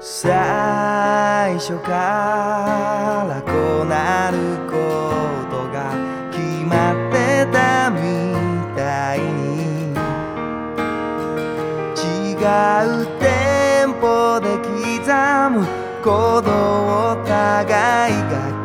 最初からこうなることが決まってたみたいに。違うテンポで刻む鼓動を互いが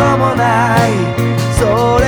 こともない。